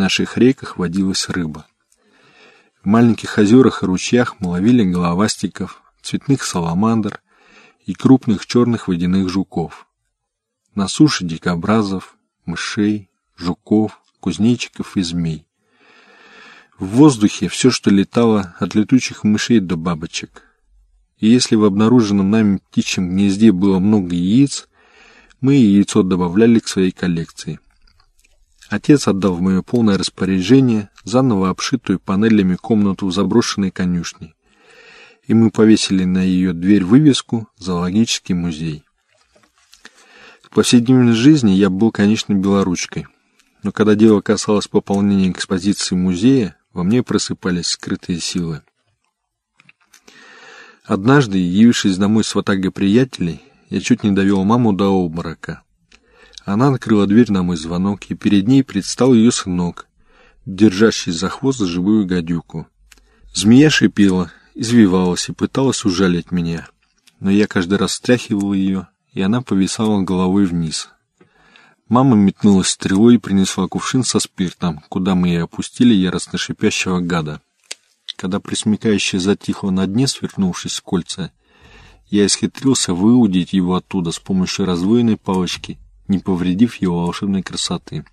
наших реках водилась рыба. В маленьких озерах и ручьях мы ловили головастиков, цветных саламандр и крупных черных водяных жуков. На суше дикобразов, мышей, жуков, кузнечиков и змей. В воздухе все, что летало, от летучих мышей до бабочек. И если в обнаруженном нами птичьем гнезде было много яиц, мы яйцо добавляли к своей коллекции. Отец отдал в мое полное распоряжение заново обшитую панелями комнату в заброшенной конюшне, и мы повесили на ее дверь вывеску «Зоологический музей». В повседневной жизни я был, конечно, белоручкой, но когда дело касалось пополнения экспозиции музея, во мне просыпались скрытые силы. Однажды, явившись домой с ватагой приятелей, я чуть не довел маму до обморока. Она открыла дверь на мой звонок, и перед ней предстал ее сынок, держащий за хвост живую гадюку. Змея шипела, извивалась и пыталась ужалить меня, но я каждый раз стряхивал ее, и она повисала головой вниз. Мама метнулась стрелой и принесла кувшин со спиртом, куда мы и опустили яростно шипящего гада. Когда присмекающее затихло на дне, свернувшись в кольца, я исхитрился выудить его оттуда с помощью раздвоенной палочки, не повредив его волшебной красоты.